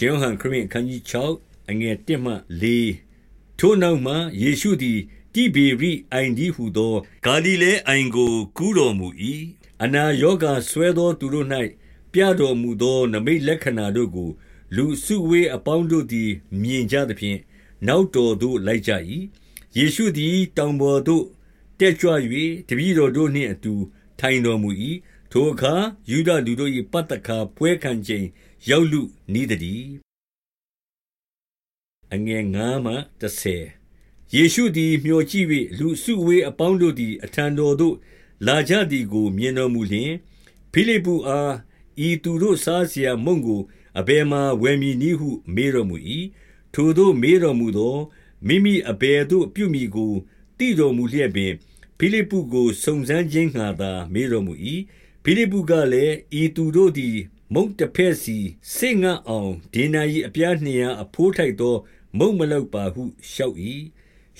ရှင်ယောဟန်ခရစ်အခန်းကြီး6အငယ်1မှ4ထိုနောက်မှယေရှုသည်တိဘေရိအိုင်ဒီဟုသောဂါလိလဲအိုင်ကို ကူးတော်မူ၏အနာယောဂဆွဲသောသူတို့၌ပြတော်မူသောနမိတ်လက္ခဏာတို့ကို လူစုဝေးအပေါင်းတို့သည် မြင်ကြသဖြင့်နောက်တော်သို့လိုက်ကြ၏ယေရှုသည် တောင်ပေါ်သို့တက်ကြွ၍တပည့်တော်တို့နှင့်အတူထိုင်တော်မူ၏ ထိုအခါ ယုဒလူတို့၏ပသခါပွဲခံချိန် ရောက်လုနီးသတည်း။5 ယေရှုသည် မျှော်ကြည့်၍လူအစုအဝေးအပေါင်းတို့သည် အထံတော်သို့ လာကြသည်ကို မြင်တော်မူလျှင်၊ဖိလိပ္ပုအား၊ဤသူတို့စားစရာမုန့်ကို အဘယ်မှာ ဝယ်မည်နည်းဟု မေးတော်မူ၏။ထိုသို့ မေးတော်မူသော်၊မိမိအဘယ်သို့ ပြုမည်ကို သိတော်မူလျက်ပင်၊ဖိလိပ္ပုကို စုံစမ်းခြင်းငှါသာ မေးတော်မူ၏။ ဖိလိပ္ပုကလည်းဤသူတို့သည်မုန့်တဖဲ့စီစိတ်ငတ်အောင်ဒေနာရီအပြားနှင့်အဖိုးထိုက်သော မုန့်မလောက်ပါဟုလျှောက်၏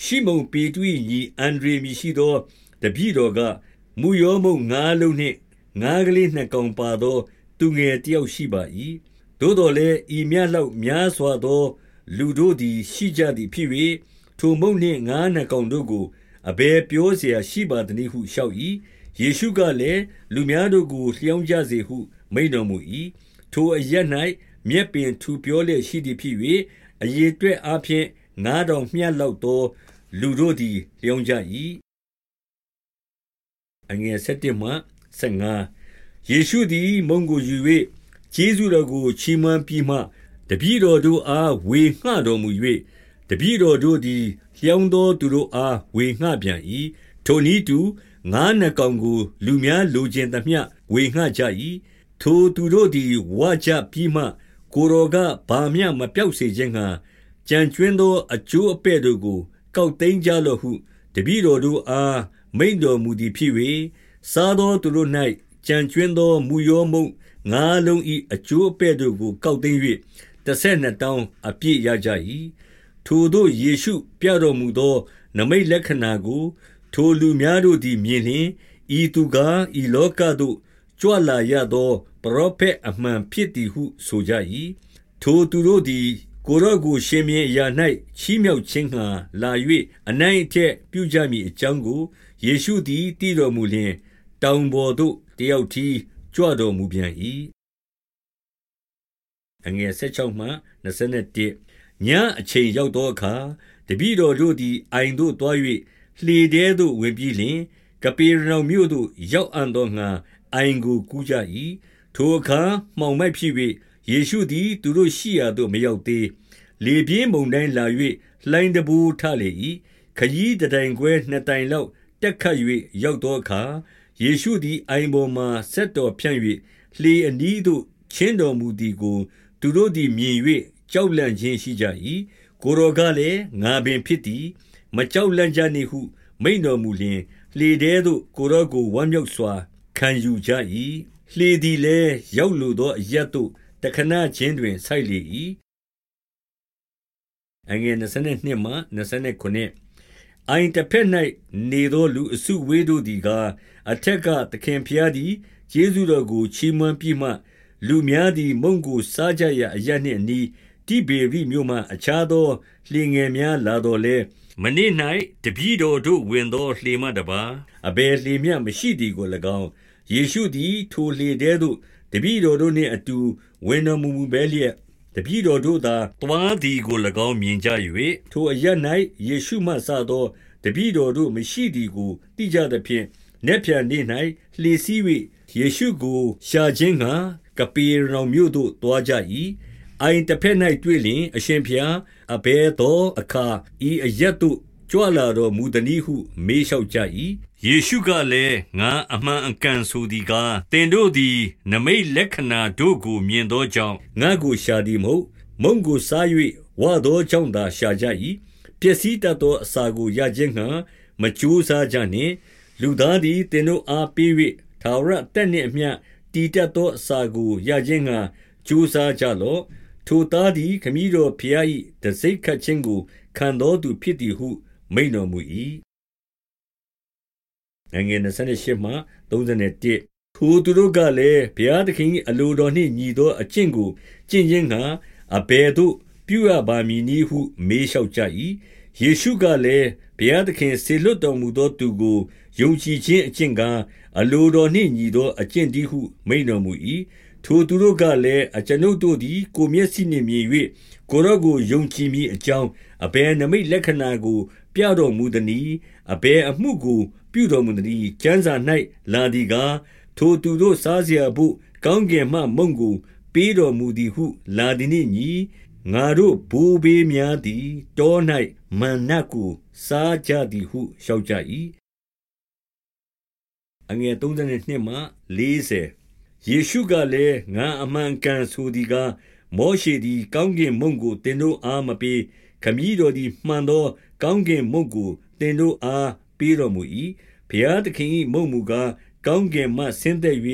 ရှိမုန်ပေတု၏ညီအန်ဒရေမြရှိသောတပည့်တော်ကမူယောမုန့်ငါးလုံးနှင့်ငါးကလေးနှစ်ကောင်ပါသော သူငယ်တယောက်ရှိပါ၏သို့တော်လည်းဤမြတ်လောက်များစွာသော လူတို့သည်ရှိကြသည်ဖြစ်၍ထိုမုန့်နှင့်ငါးနှစ်ကောင်တို့ကိုအဘယ်ပြောเสียရှိပါသနည်းဟုလျှောက်၏ ယေရှုကလည်းလူများတို့ကိုလျှောင်းကြစေဟု မိန်တော်မူ၏ထိုအရက်၌မြက်ပင်ထူပြောလျက်ရှိသည်ဖြစ်၍အရေအတွက်အဖျင်ငါးတော်မြတ်လောက်သော လူတို့သည်လျောင်းကြ၏အငယ်7မှ15ယေရှုသည်မုံကိုယူ၍ကျေးဇူးတော်ကိုချီးမွမ်းပြီးမှတပည့်တော်တို့အားဝေငှတော်မူ၍တပည့်တော်တို့သည်လျောင်းသောသူတို့အားဝေငှပြန်၏ထိုနည်းတူ ငါးနှစ်ကောင်ကို လူများလိုချင်သမျှ ဝေငှကြ၏ထိုသူတို့သည် ဝကြပြီးမှ ကိုယ်တော်က ဘာမျှမပျောက်စေခြင်းငှါကြံကြွင်းသော အကျိုးအပဲ့တို့ကို ကောက်သိမ်းကြလော့ဟု တပည့်တော်တို့အား မိန့်တော်မူသည်ဖြစ်၍၊စားသောသူတို့၌ကျန်ကြွင်းသော မုယောမုန့်ငါးလုံး၏အကျိုးအပဲ့တို့ကို ကောက်သိမ်း၍တဆယ်နှစ်တောင်း အပြည့်ရကြ၏။ထိုသို့ ယေရှုပြတော်မူသော နိမိတ်လက္ခဏာကို ထိုလူများတို့သည်မြင်လျှင်၊ဤသူကားဤလောကသို့ကြွလာရသော ပရောဖက်အမှန်ဖြစ်သည်ဟုဆိုကြ၏။ထိုသူတို့သည် ကိုယ်တော်ကိုရှင်ဘုရင်အရာ၌ချီးမြှောက်ခြင်းငှါလာ၍အနိုင်အထက်ပြုကြမည်အကြောင်းကိုယေရှုသည်သိတော်မူလျှင်၊တောင်ပေါ်သို့တယောက်တည်းကြွတော်မူပြန်၏။16ညအချိန်ရောက်သောအခါတပည့်တော်တို့သည်အိုင်သို့သွား၍ လှေထဲသို့ဝင်ပြီးလျှင်၊ကပေရနောင်မြို့သို့ရောက်အံ့သောငှါအိုင်ကိုကူးကြ၏။ထိုအခါမှောင်မိုက်ဖြစ်၍ယေရှုသည် သူတို့ရှိရာသို့မရောက်သေး။လေပြင်းမုန်တိုင်းလာ၍လှိုင်းတံပိုးထလေ၏။ခရီးတတိုင်ခွဲနှစ်တိုင်လောက်တက်ခတ်၍ရောက်သောအခါ၊ယေရှုသည်အိုင်ပေါ်မှာစက်တော်ဖြန့်၍လှေအနီးသို့ချဉ်းတော်မူသည်ကိုသူတို့သည်မြင်၍ကြောက်လန့်ခြင်းရှိကြ၏။ကိုယ်တော်ကလည်း၊ငါပင်ဖြစ်သည်။ မကြောက်လန့်ကြနှင့်ဟု မိန့်တော်မူလျှင်၊လှေထဲသို့ကိုယ်တော်ကိုဝမ်းမြောက်စွာ ခံယူကြ၏။လှေသည်လည်းရောက်လိုသောအရပ်သို့တခဏခြင်းတွင်ဆိုက်လေ၏။22အိုင်တဘက်၌နေသောလူအစုအဝေးတို့သည်ကား၊အထက်ကသခင်ဘုရားသည်ကျေးဇူးတော်ကိုချီးမွမ်းပြီးမှ၊လူများသည်မုန့်ကိုစားကြရာအရပ်နှင့်အနီး တိဗေရိမြို့မှ အခြားသောလှေငယ်များလာသော်လည်း၊မနေ့၌တပည့်တော်တို့ဝင်သောလှေမှတပါး အဘယ်လှေမျှမရှိသည်ကို၎င်း၊ယေရှုသည် ထိုလှေထဲသို့ တပည့်တော်တို့နှင့်အတူ ဝင်တော်မမူဘဲလျက် တပည့်တော်တို့သာ သွားသည်ကို၎င်း မြင်ကြ၍၊ထိုအရပ်၌ယေရှုမှစသော တပည့်တော်တို့မရှိသည်ကို သိကြသဖြင့်၊နက်ဖြန်နေ့၌လှေစီး၍ယေရှုကိုရှာခြင်းငှါ ကပေရနောင်မြို့သို့ သွားကြ၏။ အိုင်တဘက်၌တွေ့လျှင်၊အရှင်ဘုရား၊အဘယ်သောအခါဤအရပ်သို့ကြွလာတော်မူသနည်းဟုမေးလျှောက်ကြ၏။ယေရှုကလည်း၊ငါအမှန်အကန်ဆိုသည်ကား၊သင်တို့သည်နိမိတ်လက္ခဏာတို့ကိုမြင်သောကြောင့်ငါ့ကိုရှာသည်မဟုတ်။မုန့်ကိုစား၍ဝသောကြောင့်သာရှာကြ၏။ပျက်စီးတတ်သောအစာကိုရခြင်းငှါမကြိုးစားကြနှင့်။လူသားသည်သင်တို့အားပေး၍ထာဝရအသက်နှင့်အမျှတည်တတ်သောအစာကိုရခြင်းငှါကြိုးစားကြလော့။ ထိုသားသည် ခမည်းတော်ဘုရား၏တံဆိပ်ခတ်ခြင်းကို ခံသောသူဖြစ်သည်ဟု မိန့်တော်မူ၏။ထိုသူတို့ကလည်း၊ဘုရားသခင်၏အလိုတော်နှင့် ညီသောအကျင့်ကို ကျင့်ခြင်းငှါ အဘယ်သို့ ပြုရပါမည်နည်းဟု မေးလျှောက်ကြ၏။ယေရှုကလည်း၊ဘုရားသခင် စေလွှတ်တော်မူသောသူကို ယုံကြည်ခြင်းအကျင့်ကား၊အလိုတော်နှင့် ညီသောအကျင့်တည်းဟု မိန့်တော်မူ၏။ ထိုသူတို့ကလည်း၊အကျွန်ုပ်တို့သည် ကိုယ်မျက်စိနှင့်မြင်၍ကိုယ်တော်ကို ယုံကြည်မည်အကြောင်း အဘယ်နိမိတ်လက္ခဏာကို ပြတော်မူသနည်း။အဘယ်အမှုကို ပြုတော်မူသနည်း။ကျမ်းစာ၌လာသည်ကား၊ထိုသူတို့စားစရာဘို့ ကောင်းကင်မှမုန့်ကို ပေးတော်မူသည်ဟု လာသည်နှင့်အညီ၊ငါတို့ဘိုးဘေးများသည် တော၌မန္နကို စားကြသည်ဟု လျှောက်ကြ၏။ ယေရှုကလည်း၊ငါအမှန်အကန်ဆိုသည်ကား၊မောရှေသည် ကောင်းကင်မုန့်ကို သင်တို့အားမပေး။ခမည်းတော်သည် မှန်သော ကောင်းကင်မုန့်ကို သင်တို့အား ပေးတော်မူ၏။ဘုရားသခင်၏မုန့်မူကား၊ကောင်းကင်မှ ဆင်းသက်၍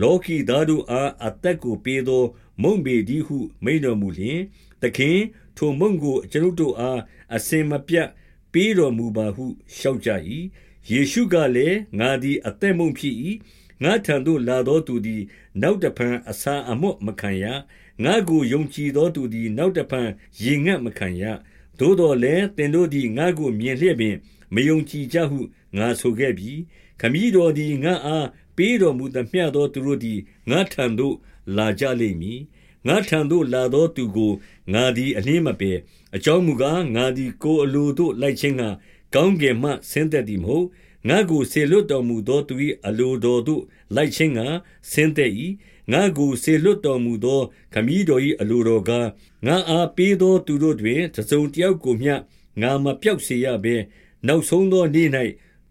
လောကီသားတို့အား အသက်ကိုပေးသော မုန့်ပေတည်းဟု မိန့်တော်မူလျှင်၊သခင်၊ထိုမုန့်ကို အကျွန်ုပ်တို့အား အစဉ်မပြတ် ပေးတော်မူပါဟု လျှောက်ကြ၏။ယေရှုကလည်း၊ငါသည် အသက်မုန့်ဖြစ်၏။ ငါ့ထံသို့လာသောသူသည် နောက်တဖန်အဆာအမွတ်မခံရ။ငါ့ကိုယုံကြည်သောသူသည် နောက်တဖန်ရေငတ်မခံရ။သို့သော်လည်းသင်တို့သည်ငါ့ကိုမြင်လျက်ပင် မယုံကြည်ကြဟုငါဆိုခဲ့ပြီ။ခမည်းတော်သည်ငါ့အားပေးတော်မူသမျှသောသူတို့သည်ငါ့ထံသို့လာကြလိမ့်မည်။ငါ့ထံသို့လာသောသူကိုငါသည်အလျှင်းမပယ်။အကြောင်းမူကား၊ငါသည်ကိုယ်အလိုသို့လိုက်ခြင်းငှါကောင်းကင်မှဆင်းသက်သည်မဟုတ်။ ငါ့ကိုစေလွှတ်တော်မူသောသူ၏အလိုတော်သို့လိုက်ခြင်းငှါဆင်းသက်၏။ငါ့ကိုစေလွှတ်တော်မူသောခမည်းတော်၏အလိုတော်ကား၊ငါ့အားပေးသောသူတို့တွင်တစုံတယောက်ကိုမျှငါမပျောက်စေရဘဲ၊နောက်ဆုံးသောနေ့၌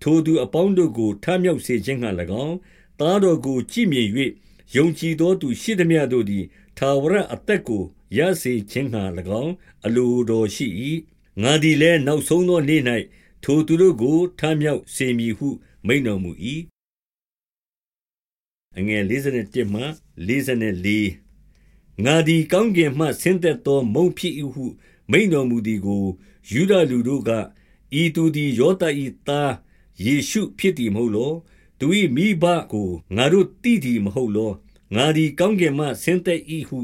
ထိုသူအပေါင်းတို့ကိုထမြောက်စေခြင်းငှါ၎င်း၊သားတော်ကိုကြည့်မြင်၍ယုံကြည်သောသူရှိသမျှတို့သည်ထာဝရအသက်ကိုရစေခြင်းငှါ၎င်းအလိုတော်ရှိ၏။ငါသည်လည်းနောက်ဆုံးသောနေ့၌ ထိုသူတို့ကို ထမြောက်စေမည်ဟု မိန့်တော်မူ၏။ငါသည် ကောင်းကင်မှ ဆင်းသက်သော မုန့်ဖြစ်၏ဟု မိန့်တော်မူသည်ကို ယုဒလူတို့က၊ဤသူသည် ယောသပ်၏သား ယေရှုဖြစ်သည် မဟုတ်လော။သူ၏မိဘကို ငါတို့သိသည်မဟုတ်လော။ငါသည် ကောင်းကင်မှ ဆင်းသက်၏ဟု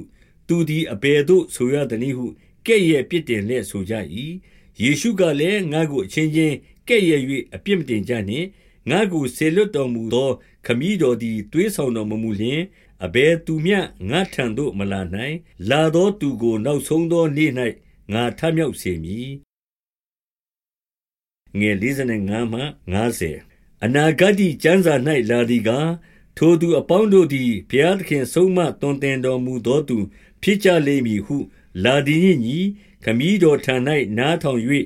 သူသည် အဘယ်သို့ ဆိုရသနည်းဟု ကဲ့ရဲ့ပြစ်တင်လျက် ဆိုကြ၏။ ယေရှုကလည်း၊ငါ့ကိုအချင်းချင်းကဲ့ရဲ့၍အပြစ်မတင်ကြနှင့်။ငါ့ကိုစေလွှတ်တော်မူသော ခမည်းတော်သည်သွေးဆောင်တော်မမူလျှင်အဘယ်သူမျှငါ့ထံသို့မလာနိုင်။လာသောသူကိုနောက်ဆုံးသောနေ့၌ငါထမြောက်စေမည်။အနာဂတ္တိကျမ်းစာ၌လာသည်ကား၊ထိုသူအပေါင်းတို့သည်ဘုရားသခင်ဆုံးမသွန်သင်တော်မူသောသူ ဖြစ်ကြလိမ့်မည်ဟု လာသည်နှင့်အညီ၊ ခမည်းတော်ထံ၌နားထောင်၍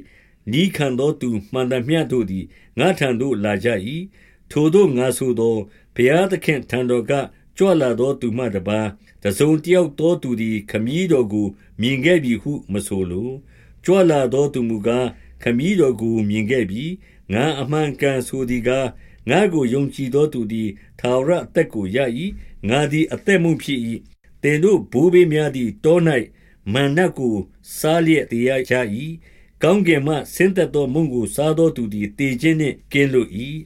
နည်းခံသောသူမှန်သမျှတို့သည်ငါ့ထံသို့လာကြ၏။ထိုသို့ငါဆိုသော်၊ဘုရားသခင့်ထံတော်ကကြွလာသောသူမှတပါးတစုံတယောက်သောသူသည်ခမည်းတော်ကိုမြင်ခဲ့ပြီဟုမဆိုလို။ကြွလာသောသူမူကားခမည်းတော်ကိုမြင်ခဲ့ပြီ။ငါအမှန်အကန်ဆိုသည်ကား၊ငါ့ကိုယုံကြည်သောသူသည်ထာဝရအသက်ကိုရ၏။ငါသည်အသက်မုန့်ဖြစ်၏။သင်တို့ဘိုးဘေးများသည်တော၌ မန္နကိုစားလျက်သေရကြ၏။ကောင်းကင်မှဆင်းသက်သောမုန့်ကိုစားသောသူသည်သေခြင်းနှင့်ကင်းလွတ်၏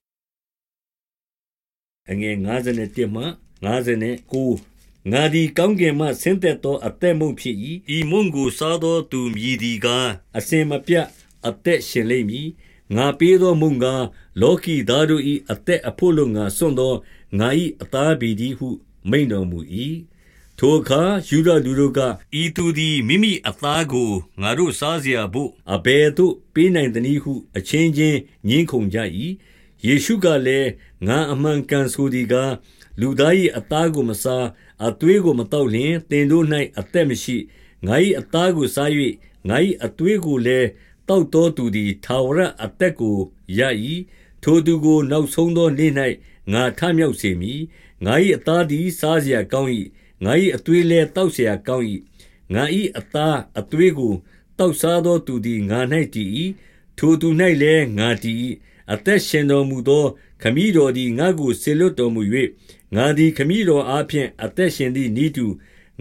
ငါသည်ကောင်းကင်မှဆင်းသက်သောအသက်မုန့်ဖြစ်၏။ဤမုန့်ကိုစားသောသူမည်သည်ကား၊အစဉ်မပြတ်အသက်ရှင်လိမ့်မည်။ငါပေးသောမုန့်ကား၊လောကီသားတို့၏အသက်အဘို့အလိုငှါစွန့်သောငါ၏အသားပေတည်းဟုမိန့်တော်မူ၏။ ထိုအခါယုဒလူတို့က၊ဤသူသည် မိမိအသားကို ငါတို့စားစရာဘို့ အဘယ်သို့ပေးနိုင်သနည်းဟု အချင်းချင်းငြင်းခုံကြ၏။ယေရှုကလည်း၊ငါအမှန်အကန်ဆိုသည်ကား၊လူသား၏အသားကိုမစား အသွေးကိုမသောက်လျှင် သင်တို့၌အသက်မရှိ။ငါ၏အသားကိုစား၍ငါ၏အသွေးကိုလည်း သောက်သောသူသည် ထာဝရအသက်ကိုရ၏။ထိုသူကို နောက်ဆုံးသောနေ့၌ငါထမြောက်စေမည်။ငါ၏အသားသည် စားစရာကောင်း၏။ ငါ၏အသွေးလည်းသောက်စရာကောင်း၏။ငါ၏အသားအသွေးကိုသောက်စားသောသူသည်ငါ၌တည်၏။ထိုသူ၌လည်းငါတည်၏။အသက်ရှင်တော်မူသော ခမည်းတော်သည်ငါ့ကိုစေလွှတ်တော်မူ၍ငါသည်ခမည်းတော်အားဖြင့်အသက်ရှင်သည်နည်းတူ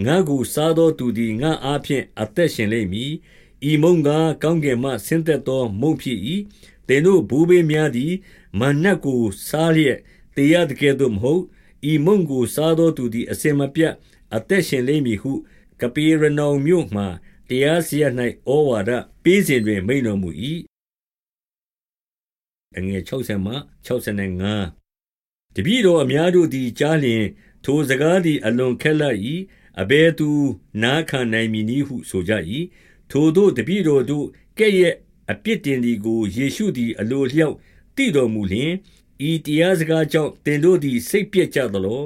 ငါ့ကိုစားသောသူသည်ငါ့အားဖြင့်အသက်ရှင်လိမ့်မည်။ဤမုန့်ကားကောင်းကင်မှဆင်းသက်သောမုန့်ဖြစ်၏။သင်တို့ဘိုးဘေးများသည်မန္နကိုစားလျက်သေရသကဲ့သို့မဟုတ်။ ဤမုန့်ကိုစားသောသူသည်အစဉ်မပြတ် အသက်ရှင်လိမ့်မည်ဟု ကပေရနောင်မြို့မှတရားစရပ်၌ဩဝါဒပေးစဉ်တွင် မိန်တော်မူ၏အငယ်60မှ65တပည့်တော်အများတို့သည်ကြားလျင် ထိုစကားသည်အလွန်ခက်လက်၏အဘယ်သူနားခံနိုင်မည်နည်းဟုဆိုကြ၏ထိုတို့တပည့်တော်တို့ကဲ့ရဲ့အပြစ်တင်သည်ကိုယေရှုသည်အလိုလျောက်သိတော်မူလျှင် ဤတရားစကားကြောင့်သင်တို့သည် စိတ်ပြည့်ကြသလော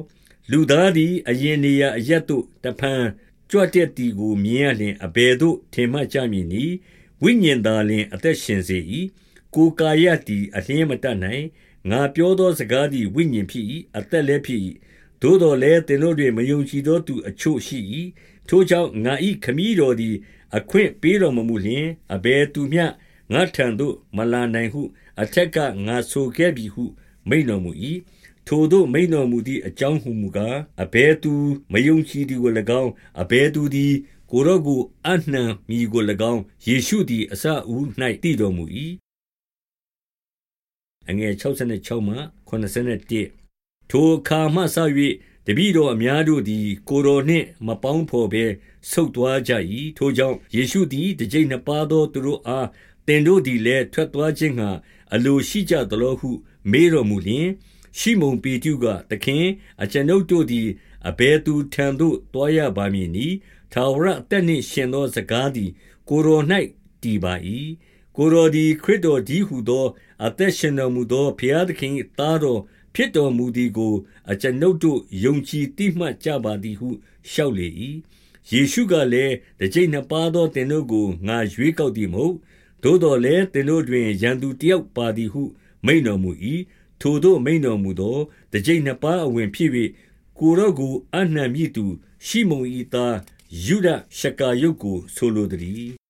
လူသားသည်အရင်နေရာအရက်သို့တဖန်ကြွတဲ့တီကိုမြင်ရလျင်အဘယ်သို့ထင်မှတ်ကြမည်နည်းဝိညာဉ်သာလျှင် အသက်ရှင်စေ၏ကိုယ်ကာယသည်အလျင်းမတတ်နိုင်ငါပြောသောစကားသည်ဝိညာဉ်ဖြစ်၏အသက်လည်းဖြစ်၏သို့တော်လည်းသင်တို့တွင်မယုံကြည်သောသူအချို့ရှိ၏ထိုကြောင့်ငါ၏ခမည်းတော်သည် အခွင့်ပေးတော်မမူလျှင်အဘယ်သူမျှငါထံသို့မလာနိုင်ဟု အထက်ကငါဆိုခဲ့ပြီဟုမိန်တော်မူ၏ထိုသို့မိန်တော်မူသည့်အကြောင်းဟုမူကားအဘယ်သူမယုံကြည်သည်ကို၎င်းအဘယ်သူသည်ကိုရော့ကိုအနှံမိကို၎င်းယေရှုသည်အစအဦး၌တည်တော်မူ၏အငယ်66မှ81ထိုအခါမှစ၍တပည့်တော်အများတို့သည် ကိုတော်နှင့်မပေါင်းဘော်ဘဲဆုတ်သွားကြ၏ထိုကြောင့်ယေရှုသည်တကြိမ်နှစ်ပါးသောသူတို့အား သင်တို့သည်လည်းထွက်သွားခြင်းငှာအလိုရှိကြသလောဟု မေးတော်မူလျှင် ရှိမုန်ပေတရုကသခင်အကျွန်ုပ်တို့သည်အဘယ်သူထံသို့သွားရပါမည်နည်းထာဝရအသက်နှင့်ရှင်သောစကားသည် ကိုတော်၌တည်ပါ၏ကိုတော်သည်ခရစ်တော်ကြီးဟုသော အသက်ရှင်တော်မူသောဘုရားသခင်သားတော်ဖြစ်တော်မူသည်ကို အကျွန်ုပ်တို့ယုံကြည်သိမှတ်ကြပါသည်ဟုလျှောက်လေ၏ယေရှုကလည်းတကြိမ်နှစ်ပါးသောသင်တို့ကိုငါရွေးကောက်သည်မဟုတ် သို့တော်လည်းသင်တို့တွင် ရန်သူတယောက်ပါသည်ဟု မိန်တော်မူ၏ထိုတို့မိန်တော်မူသော တကြိမ်နှစ်ပါးအဝင်ဖြစ်၍ကိုရော့ကိုအနှံမြည်သူ ရှိမုန်ဤသား ယုဒရှကာယုတ်ကို ဆိုလိုသည်